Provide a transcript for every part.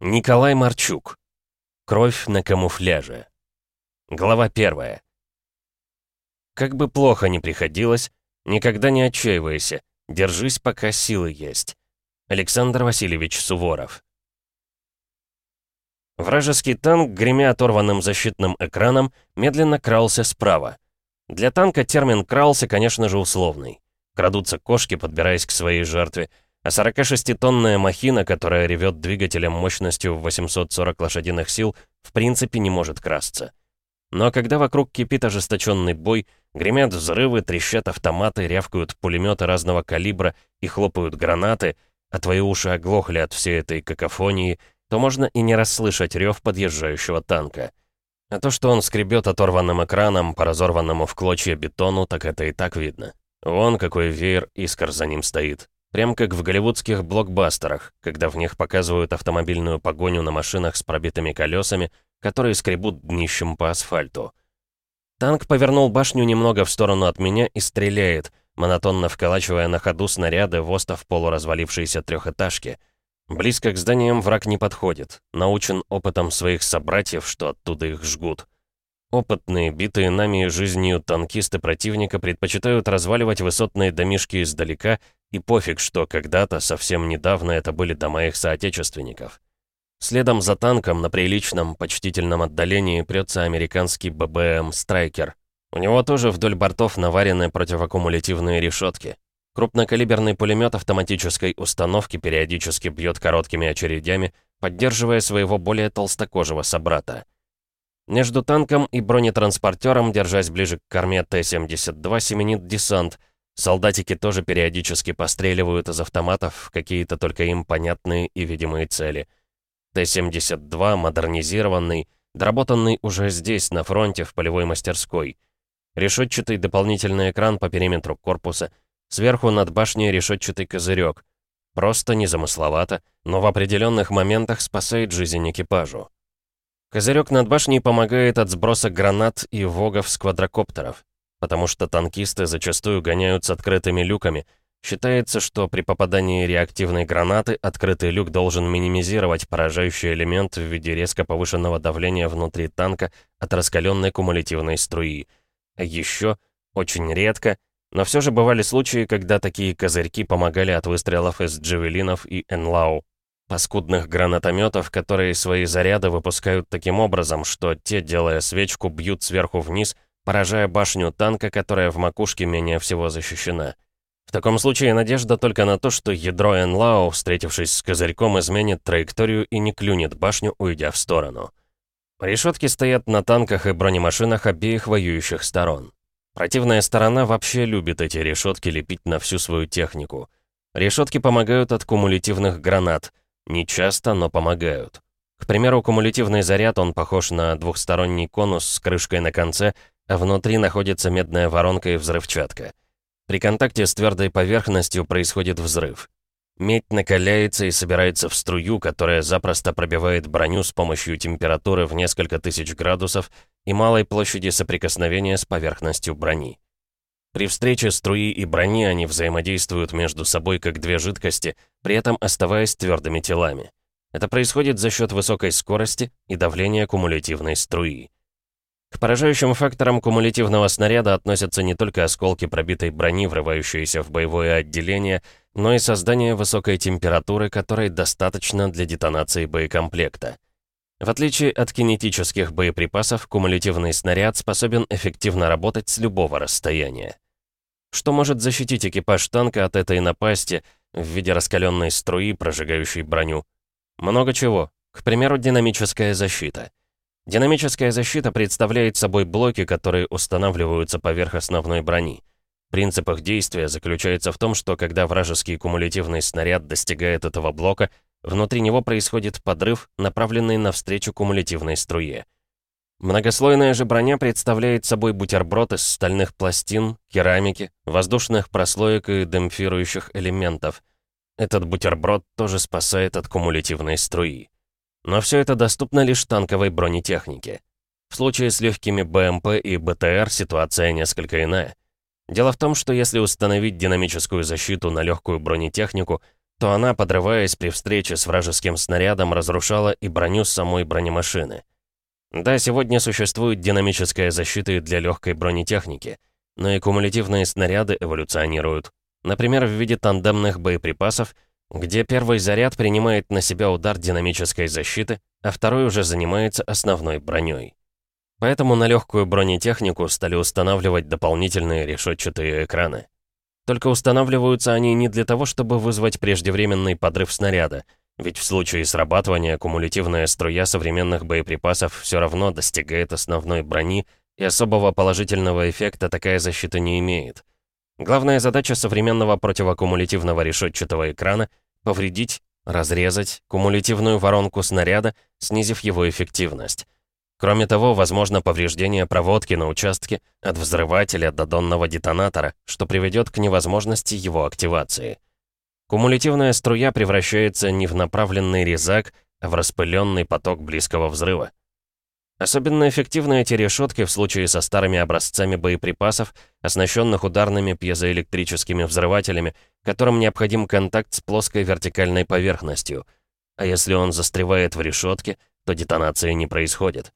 Николай Марчук. Кровь на камуфляже. Глава первая. Как бы плохо ни приходилось, никогда не отчаивайся, держись, пока силы есть. Александр Васильевич Суворов. Вражеский танк, гремя оторванным защитным экраном, медленно крался справа. Для танка термин «крался», конечно же, условный. Крадутся кошки, подбираясь к своей жертве, а 46-тонная махина, которая ревет двигателем мощностью в 840 лошадиных сил, в принципе не может красться. Но когда вокруг кипит ожесточенный бой, гремят взрывы, трещат автоматы, рявкают пулеметы разного калибра и хлопают гранаты, а твои уши оглохли от всей этой какофонии, то можно и не расслышать рев подъезжающего танка. А то, что он скребет оторванным экраном по разорванному в клочья бетону, так это и так видно. Вон какой веер искр за ним стоит. Прям как в голливудских блокбастерах, когда в них показывают автомобильную погоню на машинах с пробитыми колесами, которые скребут днищем по асфальту. Танк повернул башню немного в сторону от меня и стреляет, монотонно вколачивая на ходу снаряды в остов полуразвалившейся трехэтажки. Близко к зданиям враг не подходит, научен опытом своих собратьев, что оттуда их жгут. Опытные, битые нами жизнью танкисты противника предпочитают разваливать высотные домишки издалека, и пофиг, что когда-то, совсем недавно, это были дома их соотечественников. Следом за танком на приличном, почтительном отдалении прется американский ББМ «Страйкер». У него тоже вдоль бортов наварены противокумулятивные решетки. Крупнокалиберный пулемет автоматической установки периодически бьет короткими очередями, поддерживая своего более толстокожего собрата. Между танком и бронетранспортером, держась ближе к корме Т-72, семенит десант. Солдатики тоже периодически постреливают из автоматов какие-то только им понятные и видимые цели. Т-72 модернизированный, доработанный уже здесь, на фронте, в полевой мастерской. Решетчатый дополнительный экран по периметру корпуса, сверху над башней решетчатый козырек. Просто незамысловато, но в определенных моментах спасает жизнь экипажу. Козырек над башней помогает от сброса гранат и вогов с квадрокоптеров, потому что танкисты зачастую гоняют с открытыми люками. Считается, что при попадании реактивной гранаты открытый люк должен минимизировать поражающий элемент в виде резко повышенного давления внутри танка от раскаленной кумулятивной струи. А еще, очень редко, но все же бывали случаи, когда такие козырьки помогали от выстрелов из джавелинов и энлау паскудных гранатометов, которые свои заряды выпускают таким образом, что те, делая свечку, бьют сверху вниз, поражая башню танка, которая в макушке менее всего защищена. В таком случае надежда только на то, что ядро Энлау, встретившись с козырьком, изменит траекторию и не клюнет башню, уйдя в сторону. Решетки стоят на танках и бронемашинах обеих воюющих сторон. Противная сторона вообще любит эти решетки лепить на всю свою технику. Решетки помогают от кумулятивных гранат — не часто, но помогают. К примеру, кумулятивный заряд, он похож на двухсторонний конус с крышкой на конце, а внутри находится медная воронка и взрывчатка. При контакте с твердой поверхностью происходит взрыв. Медь накаляется и собирается в струю, которая запросто пробивает броню с помощью температуры в несколько тысяч градусов и малой площади соприкосновения с поверхностью брони. При встрече струи и брони они взаимодействуют между собой как две жидкости, при этом оставаясь твердыми телами. Это происходит за счет высокой скорости и давления кумулятивной струи. К поражающим факторам кумулятивного снаряда относятся не только осколки пробитой брони, врывающиеся в боевое отделение, но и создание высокой температуры, которой достаточно для детонации боекомплекта. В отличие от кинетических боеприпасов, кумулятивный снаряд способен эффективно работать с любого расстояния. Что может защитить экипаж танка от этой напасти в виде раскаленной струи, прожигающей броню? Много чего. К примеру, динамическая защита. Динамическая защита представляет собой блоки, которые устанавливаются поверх основной брони. Принцип их действия заключается в том, что когда вражеский кумулятивный снаряд достигает этого блока, Внутри него происходит подрыв, направленный навстречу кумулятивной струе. Многослойная же броня представляет собой бутерброд из стальных пластин, керамики, воздушных прослоек и демпфирующих элементов. Этот бутерброд тоже спасает от кумулятивной струи. Но все это доступно лишь танковой бронетехнике. В случае с легкими БМП и БТР ситуация несколько иная. Дело в том, что если установить динамическую защиту на легкую бронетехнику, то она, подрываясь при встрече с вражеским снарядом, разрушала и броню самой бронемашины. Да, сегодня существует динамическая защита и для легкой бронетехники, но и кумулятивные снаряды эволюционируют. Например, в виде тандемных боеприпасов, где первый заряд принимает на себя удар динамической защиты, а второй уже занимается основной броней. Поэтому на легкую бронетехнику стали устанавливать дополнительные решетчатые экраны. Только устанавливаются они не для того, чтобы вызвать преждевременный подрыв снаряда, ведь в случае срабатывания кумулятивная струя современных боеприпасов все равно достигает основной брони, и особого положительного эффекта такая защита не имеет. Главная задача современного противокумулятивного решетчатого экрана — повредить, разрезать кумулятивную воронку снаряда, снизив его эффективность. Кроме того, возможно повреждение проводки на участке от взрывателя до донного детонатора, что приведет к невозможности его активации. Кумулятивная струя превращается не в направленный резак, а в распыленный поток близкого взрыва. Особенно эффективны эти решетки в случае со старыми образцами боеприпасов, оснащенных ударными пьезоэлектрическими взрывателями, которым необходим контакт с плоской вертикальной поверхностью. А если он застревает в решетке, то детонации не происходит.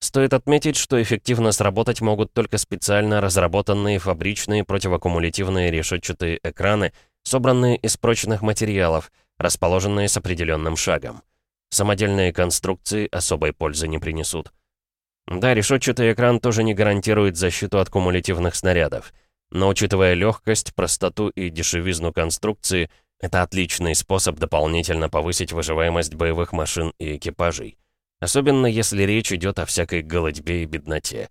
Стоит отметить, что эффективно сработать могут только специально разработанные фабричные противокумулятивные решетчатые экраны, собранные из прочных материалов, расположенные с определенным шагом. Самодельные конструкции особой пользы не принесут. Да, решетчатый экран тоже не гарантирует защиту от кумулятивных снарядов. Но учитывая легкость, простоту и дешевизну конструкции, это отличный способ дополнительно повысить выживаемость боевых машин и экипажей. Особенно если речь идет о всякой голодьбе и бедноте.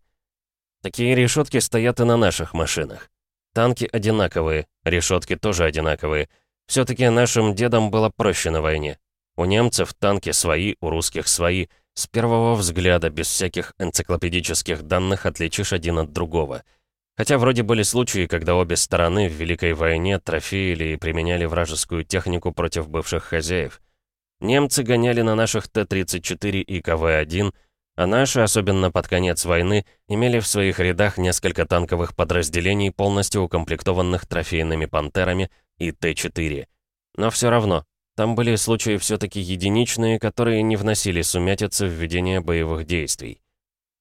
Такие решетки стоят и на наших машинах. Танки одинаковые, решетки тоже одинаковые. Все-таки нашим дедам было проще на войне. У немцев танки свои, у русских свои. С первого взгляда, без всяких энциклопедических данных, отличишь один от другого. Хотя вроде были случаи, когда обе стороны в Великой войне трофеили и применяли вражескую технику против бывших хозяев. Немцы гоняли на наших Т-34 и КВ-1, а наши, особенно под конец войны, имели в своих рядах несколько танковых подразделений, полностью укомплектованных трофейными «Пантерами» и Т-4. Но все равно, там были случаи все-таки единичные, которые не вносили сумятицы в ведение боевых действий.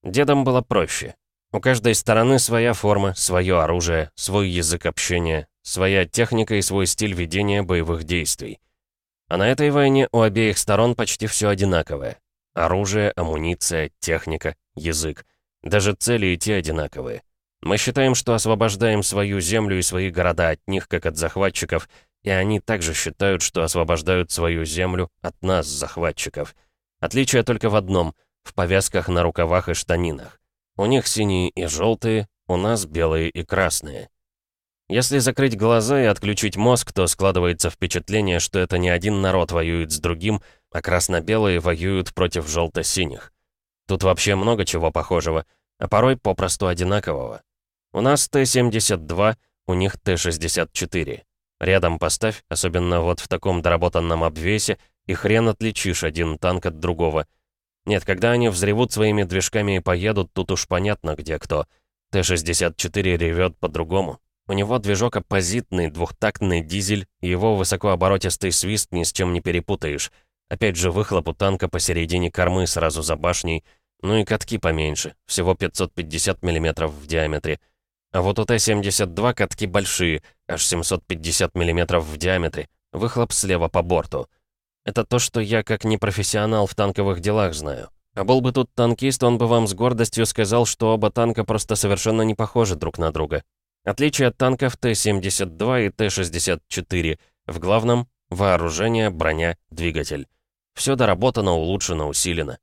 Дедам было проще. У каждой стороны своя форма, свое оружие, свой язык общения, своя техника и свой стиль ведения боевых действий. А на этой войне у обеих сторон почти все одинаковое. Оружие, амуниция, техника, язык. Даже цели и те одинаковые. Мы считаем, что освобождаем свою землю и свои города от них, как от захватчиков, и они также считают, что освобождают свою землю от нас, захватчиков. Отличие только в одном — в повязках на рукавах и штанинах. У них синие и желтые, у нас белые и красные. Если закрыть глаза и отключить мозг, то складывается впечатление, что это не один народ воюет с другим, а красно-белые воюют против желто-синих. Тут вообще много чего похожего, а порой попросту одинакового. У нас Т-72, у них Т-64. Рядом поставь, особенно вот в таком доработанном обвесе, и хрен отличишь один танк от другого. Нет, когда они взревут своими движками и поедут, тут уж понятно, где кто. Т-64 ревет по-другому. У него движок оппозитный, двухтактный дизель, и его высокооборотистый свист ни с чем не перепутаешь. Опять же, выхлоп у танка посередине кормы сразу за башней. Ну и катки поменьше, всего 550 мм в диаметре. А вот у Т-72 катки большие, аж 750 мм в диаметре. Выхлоп слева по борту. Это то, что я как непрофессионал в танковых делах знаю. А был бы тут танкист, он бы вам с гордостью сказал, что оба танка просто совершенно не похожи друг на друга. Отличие от танков Т-72 и Т-64. В главном — вооружение, броня, двигатель. Все доработано, улучшено, усилено.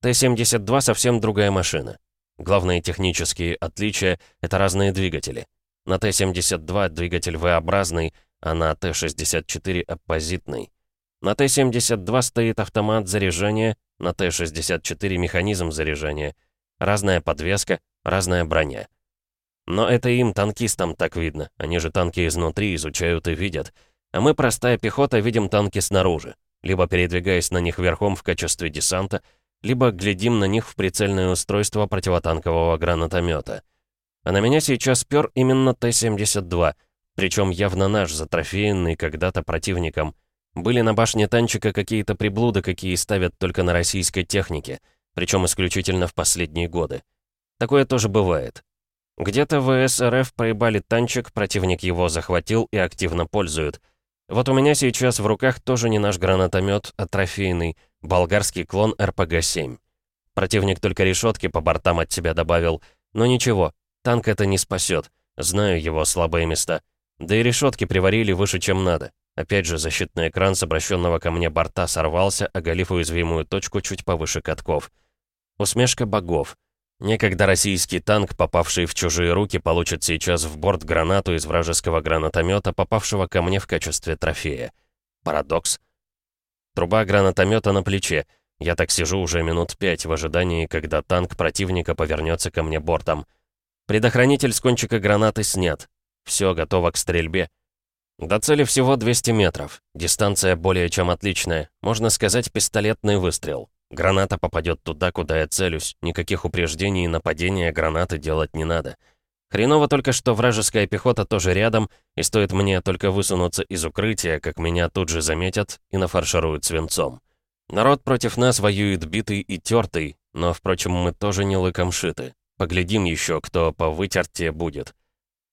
Т-72 совсем другая машина. Главные технические отличия — это разные двигатели. На Т-72 двигатель V-образный, а на Т-64 — оппозитный. На Т-72 стоит автомат заряжания, на Т-64 механизм заряжания. Разная подвеска, разная броня. Но это им, танкистам, так видно. Они же танки изнутри изучают и видят. А мы, простая пехота, видим танки снаружи. Либо передвигаясь на них верхом в качестве десанта, либо глядим на них в прицельное устройство противотанкового гранатомета. А на меня сейчас пёр именно Т-72, причем явно наш, затрофеянный когда-то противником. Были на башне танчика какие-то приблуды, какие ставят только на российской технике, причем исключительно в последние годы. Такое тоже бывает. Где-то ВС РФ проебали танчик, противник его захватил и активно пользуют. Вот у меня сейчас в руках тоже не наш гранатомет, а трофейный, болгарский клон РПГ-7. Противник только решетки по бортам от себя добавил. Но ничего, танк это не спасет. Знаю его слабые места. Да и решетки приварили выше, чем надо. Опять же, защитный экран с обращенного ко мне борта сорвался, оголив уязвимую точку чуть повыше катков. Усмешка богов. Некогда российский танк, попавший в чужие руки, получит сейчас в борт гранату из вражеского гранатомета, попавшего ко мне в качестве трофея. Парадокс. Труба гранатомета на плече. Я так сижу уже минут пять в ожидании, когда танк противника повернется ко мне бортом. Предохранитель с кончика гранаты снят. Все готово к стрельбе. До цели всего 200 метров. Дистанция более чем отличная. Можно сказать, пистолетный выстрел. Граната попадет туда, куда я целюсь. Никаких упреждений и нападения гранаты делать не надо. Хреново только, что вражеская пехота тоже рядом, и стоит мне только высунуться из укрытия, как меня тут же заметят и нафаршируют свинцом. Народ против нас воюет битый и тертый, но, впрочем, мы тоже не лыком шиты. Поглядим еще, кто по вытерте будет.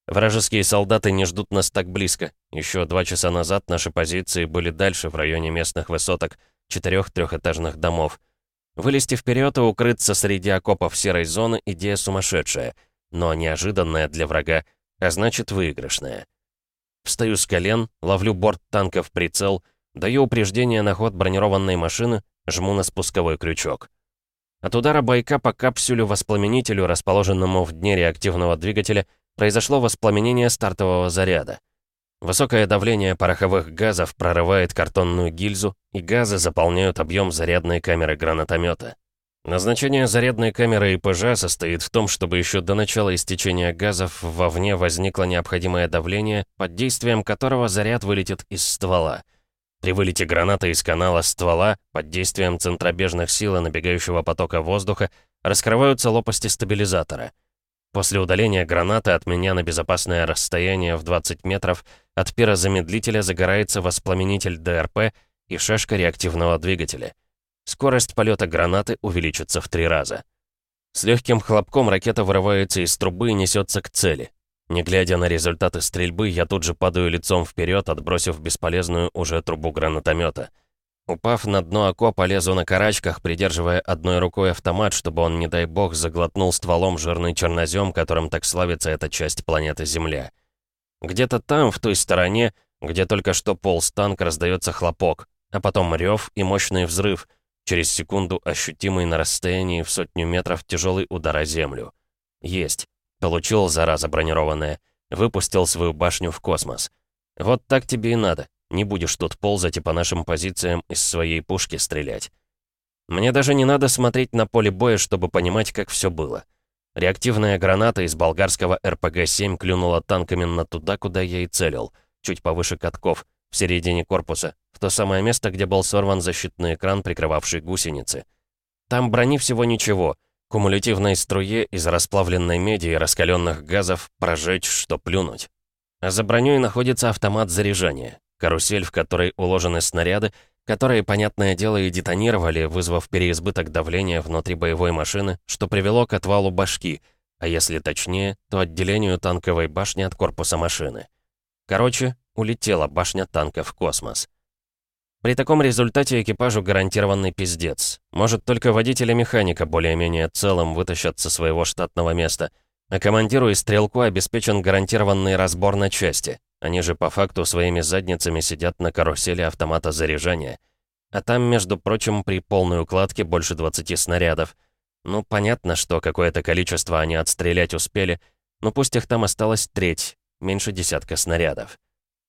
Вражеские солдаты не ждут нас так близко. Еще два часа назад наши позиции были дальше, в районе местных высоток, четырех трехэтажных домов. Вылезти вперед и укрыться среди окопов серой зоны — идея сумасшедшая, но неожиданная для врага, а значит выигрышная. Встаю с колен, ловлю борт танка в прицел — Даю упреждение на ход бронированной машины, жму на спусковой крючок. От удара байка по капсюлю-воспламенителю, расположенному в дне реактивного двигателя, произошло воспламенение стартового заряда. Высокое давление пороховых газов прорывает картонную гильзу, и газы заполняют объем зарядной камеры гранатомета. Назначение зарядной камеры ИПЖ состоит в том, чтобы еще до начала истечения газов вовне возникло необходимое давление, под действием которого заряд вылетит из ствола. При вылете граната из канала ствола, под действием центробежных сил и набегающего потока воздуха, раскрываются лопасти стабилизатора. После удаления гранаты от меня на безопасное расстояние в 20 метров от пирозамедлителя загорается воспламенитель ДРП и шашка реактивного двигателя. Скорость полета гранаты увеличится в три раза. С легким хлопком ракета вырывается из трубы и несется к цели. Не глядя на результаты стрельбы, я тут же падаю лицом вперед, отбросив бесполезную уже трубу гранатомета. Упав на дно окопа, лезу на карачках, придерживая одной рукой автомат, чтобы он, не дай бог, заглотнул стволом жирный чернозем, которым так славится эта часть планеты Земля. Где-то там, в той стороне, где только что полз танк, раздается хлопок, а потом рев и мощный взрыв, через секунду ощутимый на расстоянии в сотню метров тяжелый удар о землю. Есть. Получил, зараза бронированная. Выпустил свою башню в космос. Вот так тебе и надо. Не будешь тут ползать и по нашим позициям из своей пушки стрелять. Мне даже не надо смотреть на поле боя, чтобы понимать, как все было. Реактивная граната из болгарского РПГ-7 клюнула танк именно туда, куда я и целил, чуть повыше катков, в середине корпуса, в то самое место, где был сорван защитный экран, прикрывавший гусеницы. Там брони всего ничего — Кумулятивной струе из расплавленной меди и раскаленных газов прожечь, что плюнуть. А за броней находится автомат заряжания, карусель, в которой уложены снаряды, которые, понятное дело, и детонировали, вызвав переизбыток давления внутри боевой машины, что привело к отвалу башки, а если точнее, то отделению танковой башни от корпуса машины. Короче, улетела башня танка в космос. При таком результате экипажу гарантированный пиздец. Может, только водитель и механика более-менее целым вытащат со своего штатного места. А командиру и стрелку обеспечен гарантированный разбор на части. Они же по факту своими задницами сидят на карусели автомата заряжания. А там, между прочим, при полной укладке больше 20 снарядов. Ну, понятно, что какое-то количество они отстрелять успели, но пусть их там осталось треть, меньше десятка снарядов.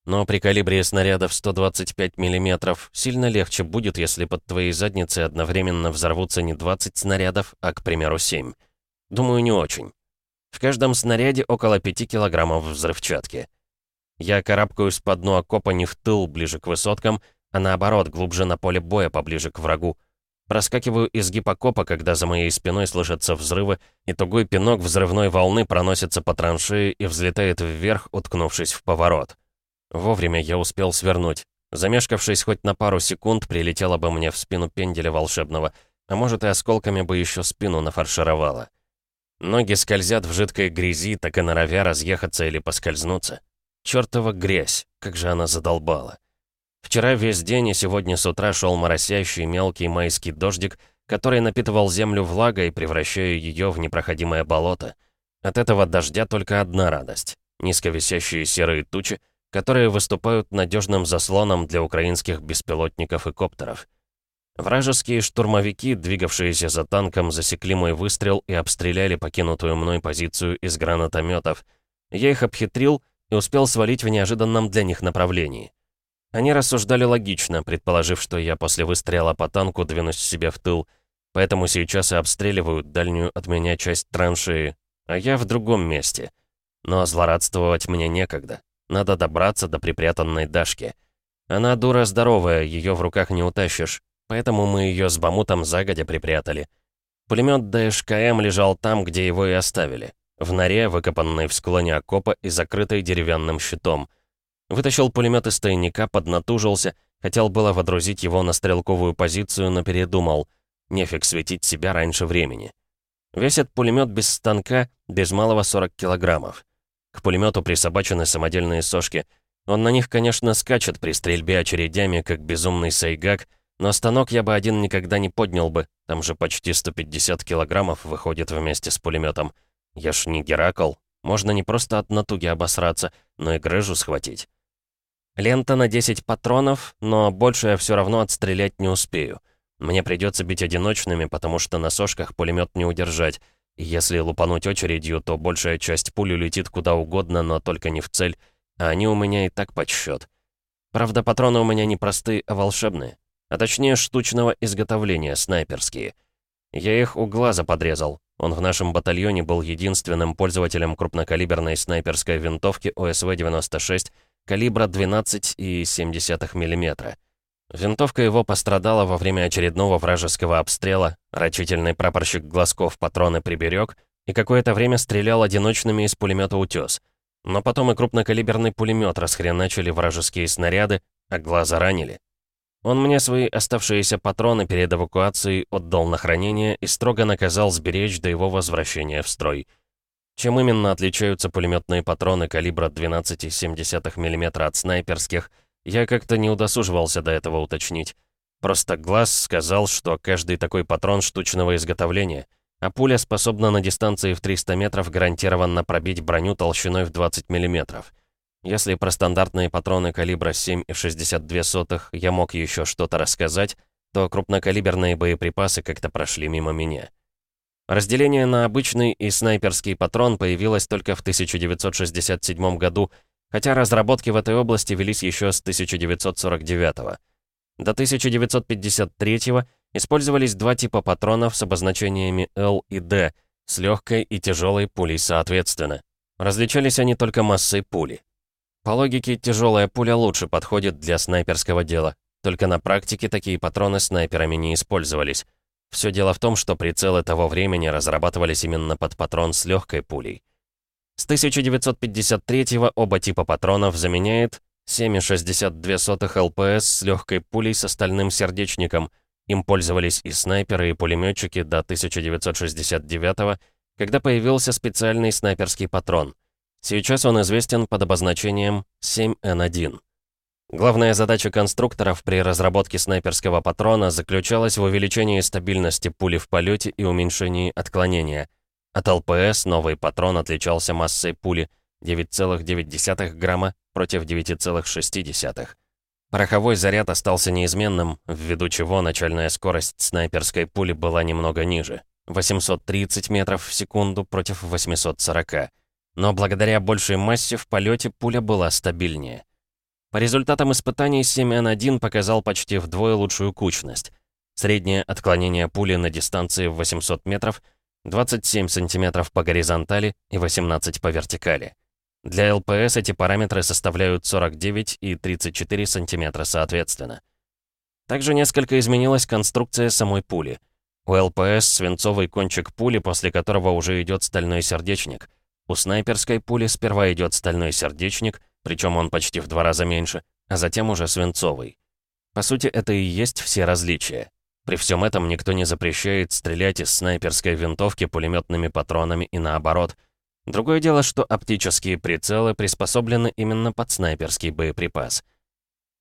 Но при калибре снарядов 125 мм сильно легче будет, если под твоей задницей одновременно взорвутся не 20 снарядов, а, к примеру, 7. Думаю, не очень. В каждом снаряде около 5 килограммов взрывчатки. Я карабкаюсь по дну окопа не в тыл, ближе к высоткам, а наоборот, глубже на поле боя, поближе к врагу. Проскакиваю изгиб окопа, когда за моей спиной слышатся взрывы, и тугой пинок взрывной волны проносится по траншеи и взлетает вверх, уткнувшись в поворот. Вовремя я успел свернуть. Замешкавшись хоть на пару секунд, прилетела бы мне в спину пенделя волшебного, а может и осколками бы еще спину нафаршировала. Ноги скользят в жидкой грязи, так и норовя разъехаться или поскользнуться. Чёртова грязь, как же она задолбала. Вчера весь день и сегодня с утра шел моросящий мелкий майский дождик, который напитывал землю влагой, превращая ее в непроходимое болото. От этого дождя только одна радость — низковисящие серые тучи, которые выступают надежным заслоном для украинских беспилотников и коптеров. Вражеские штурмовики, двигавшиеся за танком, засекли мой выстрел и обстреляли покинутую мной позицию из гранатометов. Я их обхитрил и успел свалить в неожиданном для них направлении. Они рассуждали логично, предположив, что я после выстрела по танку двинусь себе в тыл, поэтому сейчас и обстреливают дальнюю от меня часть траншеи, а я в другом месте. Но злорадствовать мне некогда. Надо добраться до припрятанной Дашки. Она дура здоровая, ее в руках не утащишь, поэтому мы ее с бамутом загодя припрятали. Пулемет ДШКМ лежал там, где его и оставили. В норе, выкопанной в склоне окопа и закрытой деревянным щитом. Вытащил пулемет из тайника, поднатужился, хотел было водрузить его на стрелковую позицию, но передумал. Нефиг светить себя раньше времени. Весит пулемет без станка без малого 40 килограммов. К пулемету присобачены самодельные сошки. Он на них, конечно, скачет при стрельбе очередями, как безумный сайгак, но станок я бы один никогда не поднял бы, там же почти 150 килограммов выходит вместе с пулеметом. Я ж не Геракл, можно не просто от натуги обосраться, но и грыжу схватить. Лента на 10 патронов, но больше я все равно отстрелять не успею. Мне придется бить одиночными, потому что на сошках пулемет не удержать, если лупануть очередью, то большая часть пули летит куда угодно, но только не в цель, а они у меня и так подсчет. Правда, патроны у меня не простые, а волшебные. А точнее, штучного изготовления, снайперские. Я их у глаза подрезал. Он в нашем батальоне был единственным пользователем крупнокалиберной снайперской винтовки ОСВ-96 калибра 12,7 мм. Винтовка его пострадала во время очередного вражеского обстрела, рачительный прапорщик Глазков патроны приберег и какое-то время стрелял одиночными из пулемета «Утес». Но потом и крупнокалиберный пулемет расхреначили вражеские снаряды, а глаза ранили. Он мне свои оставшиеся патроны перед эвакуацией отдал на хранение и строго наказал сберечь до его возвращения в строй. Чем именно отличаются пулеметные патроны калибра 12,7 мм от снайперских – я как-то не удосуживался до этого уточнить. Просто глаз сказал, что каждый такой патрон штучного изготовления, а пуля способна на дистанции в 300 метров гарантированно пробить броню толщиной в 20 мм. Если про стандартные патроны калибра 7,62 я мог еще что-то рассказать, то крупнокалиберные боеприпасы как-то прошли мимо меня. Разделение на обычный и снайперский патрон появилось только в 1967 году хотя разработки в этой области велись еще с 1949 -го. До 1953 использовались два типа патронов с обозначениями L и D, с легкой и тяжелой пулей соответственно. Различались они только массой пули. По логике, тяжелая пуля лучше подходит для снайперского дела, только на практике такие патроны снайперами не использовались. Все дело в том, что прицелы того времени разрабатывались именно под патрон с легкой пулей. С 1953 оба типа патронов заменяет 7,62 ЛПС с легкой пулей с остальным сердечником. Им пользовались и снайперы, и пулеметчики до 1969 когда появился специальный снайперский патрон. Сейчас он известен под обозначением 7Н1. Главная задача конструкторов при разработке снайперского патрона заключалась в увеличении стабильности пули в полете и уменьшении отклонения – от ЛПС новый патрон отличался массой пули 9,9 грамма против 9,6. Пороховой заряд остался неизменным, ввиду чего начальная скорость снайперской пули была немного ниже. 830 метров в секунду против 840. Но благодаря большей массе в полете пуля была стабильнее. По результатам испытаний 7Н1 показал почти вдвое лучшую кучность. Среднее отклонение пули на дистанции в 800 метров — 27 см по горизонтали и 18 по вертикали. Для ЛПС эти параметры составляют 49 и 34 см соответственно. Также несколько изменилась конструкция самой пули. У ЛПС свинцовый кончик пули, после которого уже идет стальной сердечник. У снайперской пули сперва идет стальной сердечник, причем он почти в два раза меньше, а затем уже свинцовый. По сути, это и есть все различия. При всем этом никто не запрещает стрелять из снайперской винтовки пулеметными патронами и наоборот. Другое дело, что оптические прицелы приспособлены именно под снайперский боеприпас.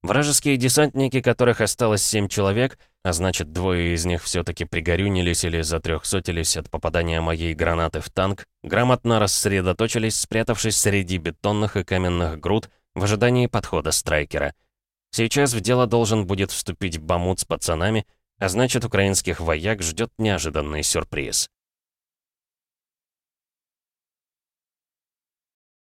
Вражеские десантники, которых осталось семь человек, а значит, двое из них все-таки пригорюнились или затрехсотились от попадания моей гранаты в танк, грамотно рассредоточились, спрятавшись среди бетонных и каменных груд в ожидании подхода страйкера. Сейчас в дело должен будет вступить Бамут с пацанами, а значит, украинских вояк ждет неожиданный сюрприз.